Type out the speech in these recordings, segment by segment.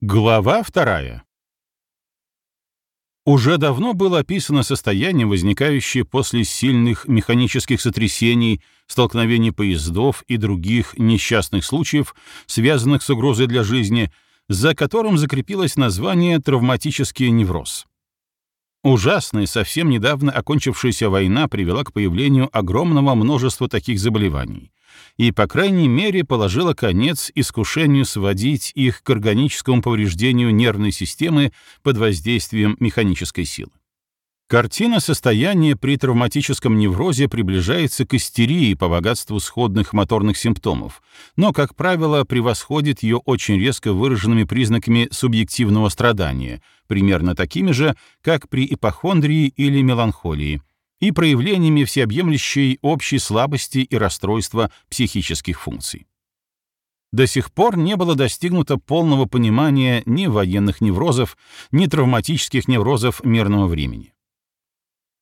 Глава вторая. Уже давно было описано состояние, возникающее после сильных механических сотрясений, столкновений поездов и других несчастных случаев, связанных с угрозой для жизни, за которым закрепилось название травматический невроз. Ужасная, совсем недавно окончившаяся война привела к появлению огромного множества таких заболеваний и, по крайней мере, положила конец искушению сводить их к органическому повреждению нервной системы под воздействием механической силы. Картина состояния при травматическом неврозе приближается к истерии по богатству сходных моторных симптомов, но, как правило, превосходит ее очень резко выраженными признаками субъективного страдания, примерно такими же, как при ипохондрии или меланхолии, и проявлениями всеобъемлющей общей слабости и расстройства психических функций. До сих пор не было достигнуто полного понимания ни военных неврозов, ни травматических неврозов мирного времени.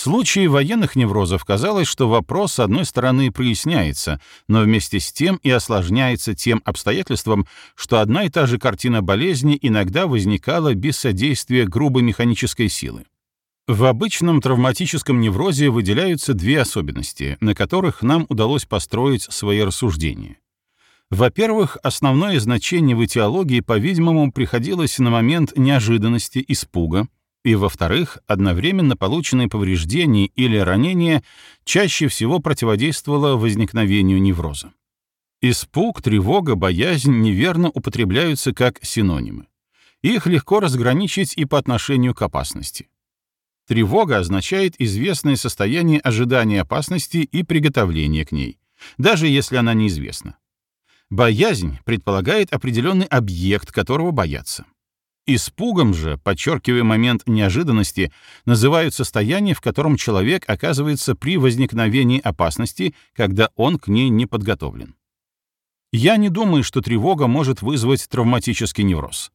В случае военных неврозов казалось, что вопрос, с одной стороны, проясняется, но вместе с тем и осложняется тем обстоятельством, что одна и та же картина болезни иногда возникала без содействия грубой механической силы. В обычном травматическом неврозе выделяются две особенности, на которых нам удалось построить свои рассуждения. Во-первых, основное значение в этиологии, по-видимому, приходилось на момент неожиданности, испуга, и, во-вторых, одновременно полученные повреждения или ранения чаще всего противодействовало возникновению невроза. Испуг, тревога, боязнь неверно употребляются как синонимы. Их легко разграничить и по отношению к опасности. Тревога означает известное состояние ожидания опасности и приготовления к ней, даже если она неизвестна. Боязнь предполагает определенный объект, которого боятся. Испугом же, подчеркивая момент неожиданности, называют состояние, в котором человек оказывается при возникновении опасности, когда он к ней не подготовлен. Я не думаю, что тревога может вызвать травматический невроз.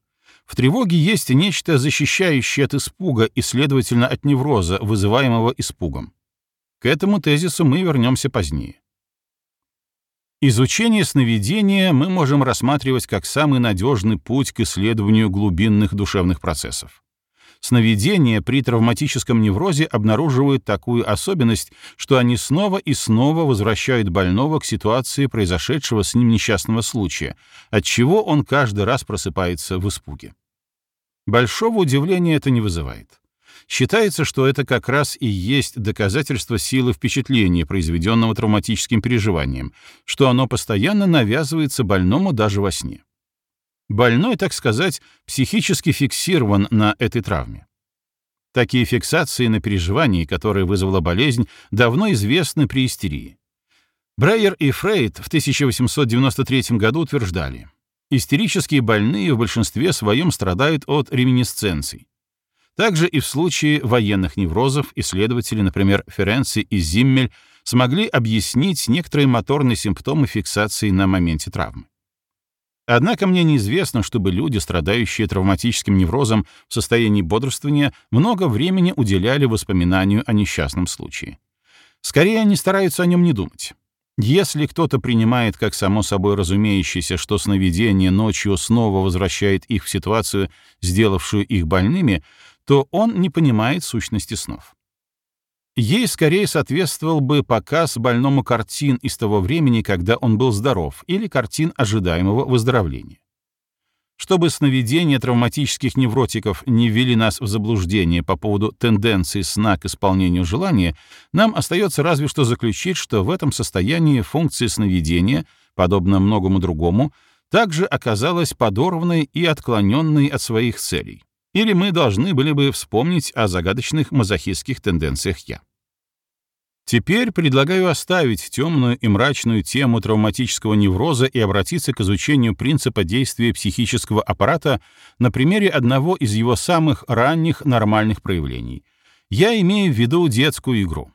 В тревоге есть нечто защищающее от испуга и, следовательно, от невроза, вызываемого испугом. К этому тезису мы вернемся позднее. Изучение сновидения мы можем рассматривать как самый надежный путь к исследованию глубинных душевных процессов. Сновидения при травматическом неврозе обнаруживают такую особенность, что они снова и снова возвращают больного к ситуации произошедшего с ним несчастного случая, от чего он каждый раз просыпается в испуге. Большого удивления это не вызывает. Считается, что это как раз и есть доказательство силы впечатления, произведенного травматическим переживанием, что оно постоянно навязывается больному даже во сне. Больной, так сказать, психически фиксирован на этой травме. Такие фиксации на переживании, которое вызвала болезнь, давно известны при истерии. Брейер и Фрейд в 1893 году утверждали, истерические больные в большинстве своем страдают от реминисценций, также и в случае военных неврозов исследователи, например, Ференци и Зиммель, смогли объяснить некоторые моторные симптомы фиксации на моменте травмы. Однако мне неизвестно, чтобы люди, страдающие травматическим неврозом в состоянии бодрствования, много времени уделяли воспоминанию о несчастном случае. Скорее, они стараются о нем не думать. Если кто-то принимает как само собой разумеющееся, что сновидение ночью снова возвращает их в ситуацию, сделавшую их больными, то он не понимает сущности снов. Ей скорее соответствовал бы показ больному картин из того времени, когда он был здоров, или картин ожидаемого выздоровления. Чтобы сновидения травматических невротиков не ввели нас в заблуждение по поводу тенденции сна к исполнению желания, нам остается разве что заключить, что в этом состоянии функция сновидения, подобно многому другому, также оказалась подорванной и отклоненной от своих целей или мы должны были бы вспомнить о загадочных мазохистских тенденциях «я». Теперь предлагаю оставить темную и мрачную тему травматического невроза и обратиться к изучению принципа действия психического аппарата на примере одного из его самых ранних нормальных проявлений. Я имею в виду детскую игру.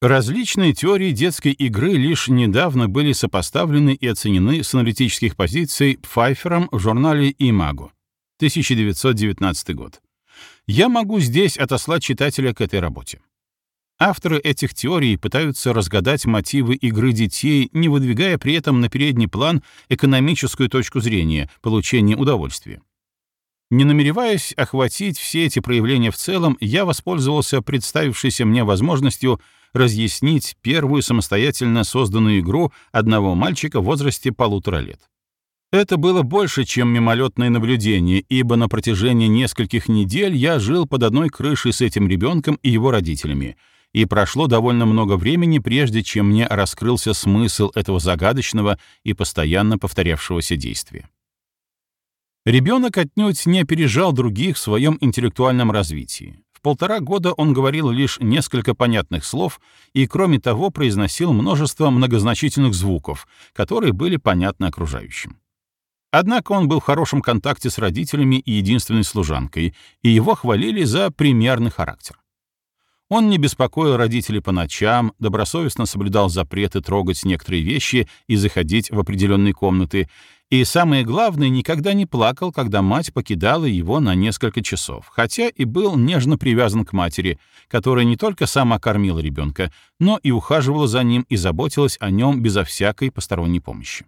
Различные теории детской игры лишь недавно были сопоставлены и оценены с аналитических позиций Пфайфером в журнале «Имаго». 1919 год. Я могу здесь отослать читателя к этой работе. Авторы этих теорий пытаются разгадать мотивы игры детей, не выдвигая при этом на передний план экономическую точку зрения, получения удовольствия. Не намереваясь охватить все эти проявления в целом, я воспользовался представившейся мне возможностью разъяснить первую самостоятельно созданную игру одного мальчика в возрасте полутора лет. Это было больше, чем мимолетное наблюдение, ибо на протяжении нескольких недель я жил под одной крышей с этим ребенком и его родителями, и прошло довольно много времени, прежде чем мне раскрылся смысл этого загадочного и постоянно повторявшегося действия. Ребенок отнюдь не опережал других в своем интеллектуальном развитии. В полтора года он говорил лишь несколько понятных слов и, кроме того, произносил множество многозначительных звуков, которые были понятны окружающим. Однако он был в хорошем контакте с родителями и единственной служанкой, и его хвалили за примерный характер. Он не беспокоил родителей по ночам, добросовестно соблюдал запреты трогать некоторые вещи и заходить в определенные комнаты, и, самое главное, никогда не плакал, когда мать покидала его на несколько часов, хотя и был нежно привязан к матери, которая не только сама кормила ребенка, но и ухаживала за ним и заботилась о нем безо всякой посторонней помощи.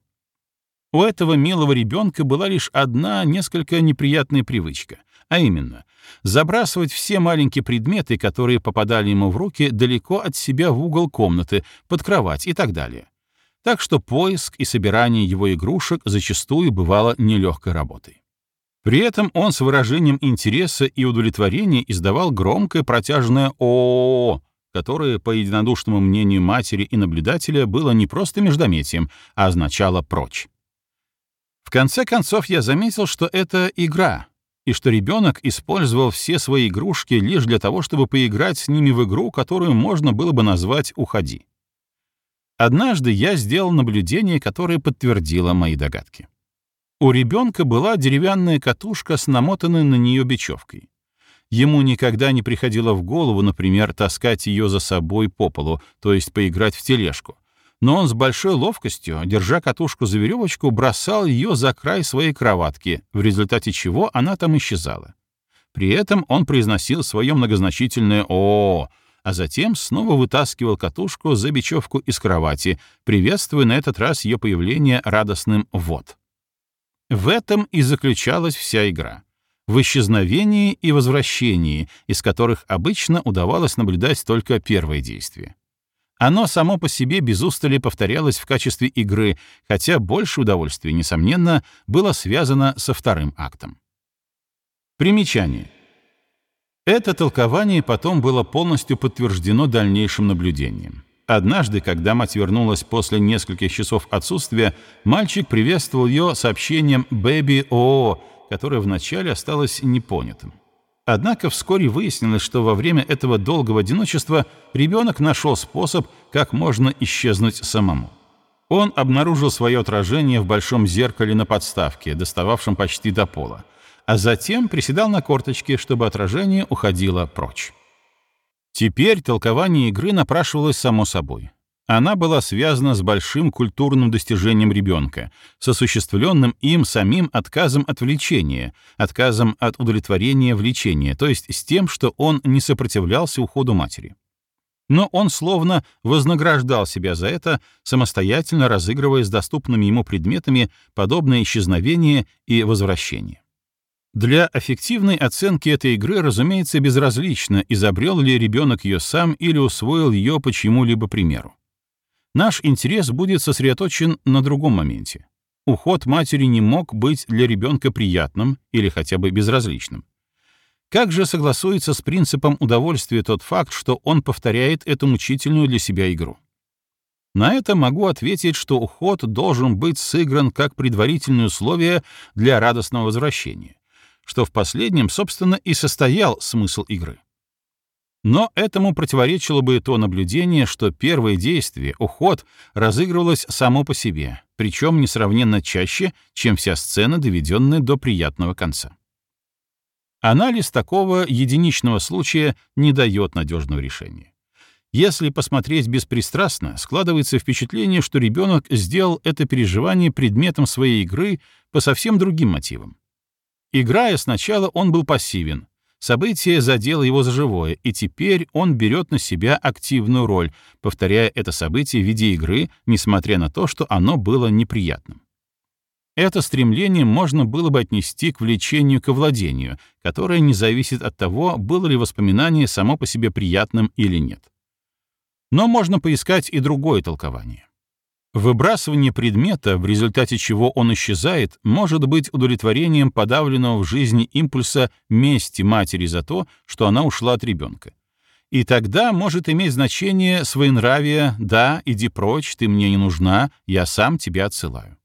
У этого милого ребенка была лишь одна несколько неприятная привычка, а именно забрасывать все маленькие предметы, которые попадали ему в руки, далеко от себя в угол комнаты, под кровать и так далее. Так что поиск и собирание его игрушек зачастую бывало нелегкой работой. При этом он с выражением интереса и удовлетворения издавал громкое протяжное «О-о-о», которое, по единодушному мнению матери и наблюдателя, было не просто междометием, а означало «прочь». В конце концов, я заметил, что это игра, и что ребенок использовал все свои игрушки лишь для того, чтобы поиграть с ними в игру, которую можно было бы назвать «Уходи». Однажды я сделал наблюдение, которое подтвердило мои догадки. У ребенка была деревянная катушка с намотанной на нее бечевкой. Ему никогда не приходило в голову, например, таскать ее за собой по полу, то есть поиграть в тележку, но он с большой ловкостью, держа катушку за веревочку, бросал ее за край своей кроватки, в результате чего она там исчезала. При этом он произносил свое многозначительное «О!», а затем снова вытаскивал катушку за бечевку из кровати, приветствуя на этот раз ее появление радостным «вот». В этом и заключалась вся игра. В исчезновении и возвращении, из которых обычно удавалось наблюдать только первое действие. Оно само по себе без устали повторялось в качестве игры, хотя больше удовольствия, несомненно, было связано со вторым актом. Примечание. Это толкование потом было полностью подтверждено дальнейшим наблюдением. Однажды, когда мать вернулась после нескольких часов отсутствия, мальчик приветствовал ее сообщением «Бэби ООО», которое вначале осталось непонятым. Однако вскоре выяснилось, что во время этого долгого одиночества ребенок нашел способ, как можно исчезнуть самому. Он обнаружил свое отражение в большом зеркале на подставке, достававшем почти до пола, а затем приседал на корточке, чтобы отражение уходило прочь. Теперь толкование игры напрашивалось само собой. Она была связана с большим культурным достижением ребенка, с осуществленным им самим отказом от влечения, отказом от удовлетворения влечения, то есть с тем, что он не сопротивлялся уходу матери. Но он словно вознаграждал себя за это, самостоятельно разыгрывая с доступными ему предметами подобное исчезновение и возвращение. Для аффективной оценки этой игры, разумеется, безразлично, изобрел ли ребенок ее сам или усвоил ее по чьему-либо примеру наш интерес будет сосредоточен на другом моменте. Уход матери не мог быть для ребенка приятным или хотя бы безразличным. Как же согласуется с принципом удовольствия тот факт, что он повторяет эту мучительную для себя игру? На это могу ответить, что уход должен быть сыгран как предварительное условие для радостного возвращения, что в последнем, собственно, и состоял смысл игры. Но этому противоречило бы то наблюдение, что первое действие, уход, разыгрывалось само по себе, причем несравненно чаще, чем вся сцена, доведенная до приятного конца. Анализ такого единичного случая не дает надежного решения. Если посмотреть беспристрастно, складывается впечатление, что ребенок сделал это переживание предметом своей игры по совсем другим мотивам. Играя сначала, он был пассивен, Событие задело его за живое, и теперь он берет на себя активную роль, повторяя это событие в виде игры, несмотря на то, что оно было неприятным. Это стремление можно было бы отнести к влечению к владению, которое не зависит от того, было ли воспоминание само по себе приятным или нет. Но можно поискать и другое толкование. Выбрасывание предмета, в результате чего он исчезает, может быть удовлетворением подавленного в жизни импульса мести матери за то, что она ушла от ребенка. И тогда может иметь значение своенравие «да, иди прочь, ты мне не нужна, я сам тебя отсылаю».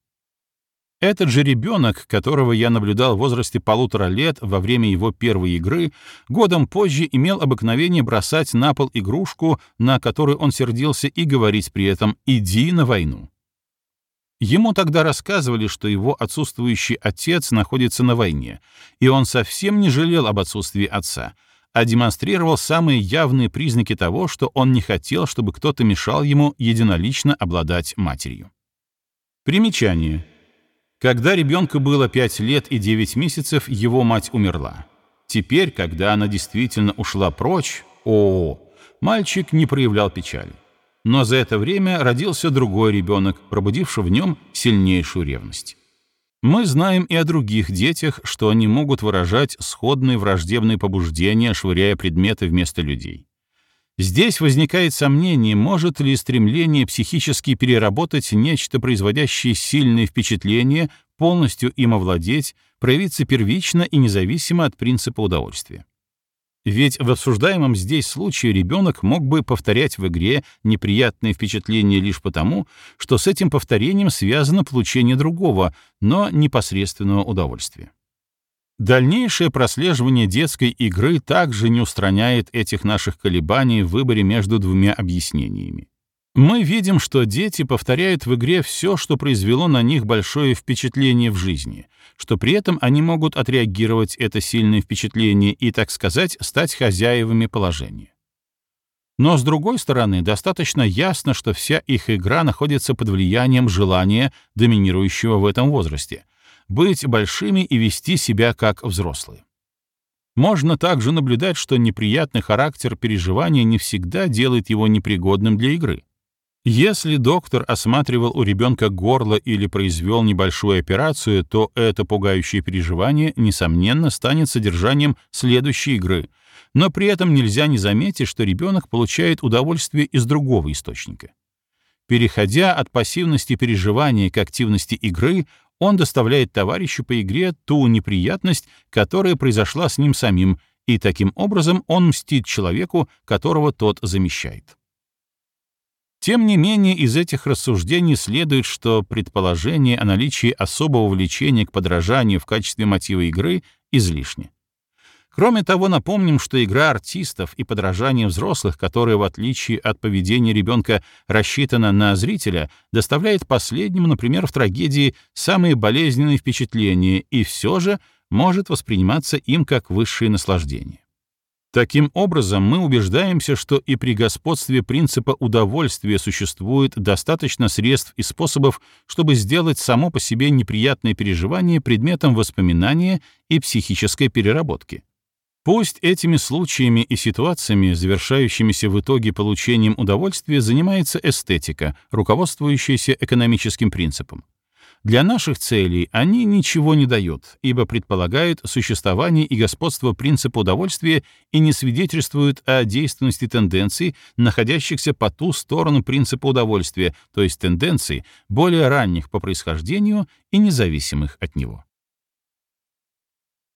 Этот же ребенок, которого я наблюдал в возрасте полутора лет во время его первой игры, годом позже имел обыкновение бросать на пол игрушку, на которую он сердился, и говорить при этом «иди на войну». Ему тогда рассказывали, что его отсутствующий отец находится на войне, и он совсем не жалел об отсутствии отца, а демонстрировал самые явные признаки того, что он не хотел, чтобы кто-то мешал ему единолично обладать матерью. Примечание. Когда ребенку было 5 лет и 9 месяцев, его мать умерла. Теперь, когда она действительно ушла прочь, о, мальчик не проявлял печали. Но за это время родился другой ребенок, пробудивший в нем сильнейшую ревность. Мы знаем и о других детях, что они могут выражать сходные враждебные побуждения, швыряя предметы вместо людей. Здесь возникает сомнение, может ли стремление психически переработать нечто, производящее сильные впечатления, полностью им овладеть, проявиться первично и независимо от принципа удовольствия. Ведь в обсуждаемом здесь случае ребенок мог бы повторять в игре неприятные впечатления лишь потому, что с этим повторением связано получение другого, но непосредственного удовольствия. Дальнейшее прослеживание детской игры также не устраняет этих наших колебаний в выборе между двумя объяснениями. Мы видим, что дети повторяют в игре все, что произвело на них большое впечатление в жизни, что при этом они могут отреагировать это сильное впечатление и, так сказать, стать хозяевами положения. Но, с другой стороны, достаточно ясно, что вся их игра находится под влиянием желания, доминирующего в этом возрасте — быть большими и вести себя как взрослые. Можно также наблюдать, что неприятный характер переживания не всегда делает его непригодным для игры. Если доктор осматривал у ребенка горло или произвел небольшую операцию, то это пугающее переживание, несомненно, станет содержанием следующей игры, но при этом нельзя не заметить, что ребенок получает удовольствие из другого источника. Переходя от пассивности переживания к активности игры, он доставляет товарищу по игре ту неприятность, которая произошла с ним самим, и таким образом он мстит человеку, которого тот замещает. Тем не менее, из этих рассуждений следует, что предположение о наличии особого влечения к подражанию в качестве мотива игры излишне. Кроме того, напомним, что игра артистов и подражание взрослых, которое, в отличие от поведения ребенка, рассчитана на зрителя, доставляет последнему, например, в трагедии самые болезненные впечатления и все же может восприниматься им как высшее наслаждение. Таким образом, мы убеждаемся, что и при господстве принципа удовольствия существует достаточно средств и способов, чтобы сделать само по себе неприятное переживание предметом воспоминания и психической переработки. Пусть этими случаями и ситуациями, завершающимися в итоге получением удовольствия, занимается эстетика, руководствующаяся экономическим принципом. Для наших целей они ничего не дают, ибо предполагают существование и господство принципа удовольствия и не свидетельствуют о действенности тенденций, находящихся по ту сторону принципа удовольствия, то есть тенденций, более ранних по происхождению и независимых от него.